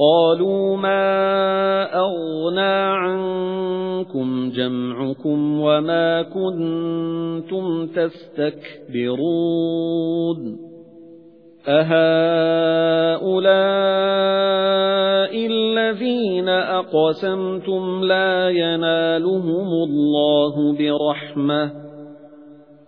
قَالُوا مَا أَغْنَى عَنكُمْ جَمْعُكُمْ وَمَا كُنتُمْ تَسْتَكْبِرُونَ أَهَؤُلَاءِ الَّذِينَ أَقْسَمْتُمْ لَا يَنَالُهُمُ اللَّهُ بِرَحْمَةٍ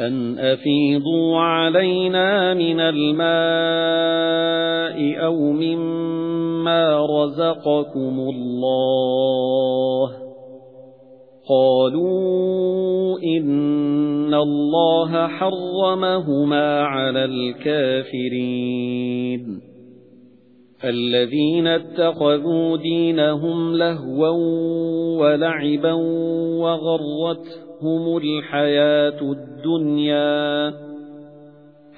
أن أفيضوا علينا من الماء أو مما رزقكم الله قالوا إن الله حرمهما على الكافرين الذين اتخذوا دينهم لهوا ولعبا وغرتهم الْحَيَاةُ الدُّنْيَا.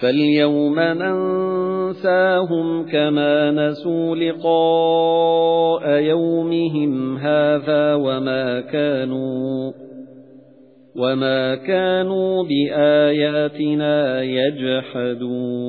فَالْيَوْمَ نَنسَاهُمْ كَمَا نَسُوا لِقَاءَ يَوْمِهِمْ هَذَا وَمَا كَانُوا وَمَا كَانُوا بِآيَاتِنَا يَجْحَدُونَ.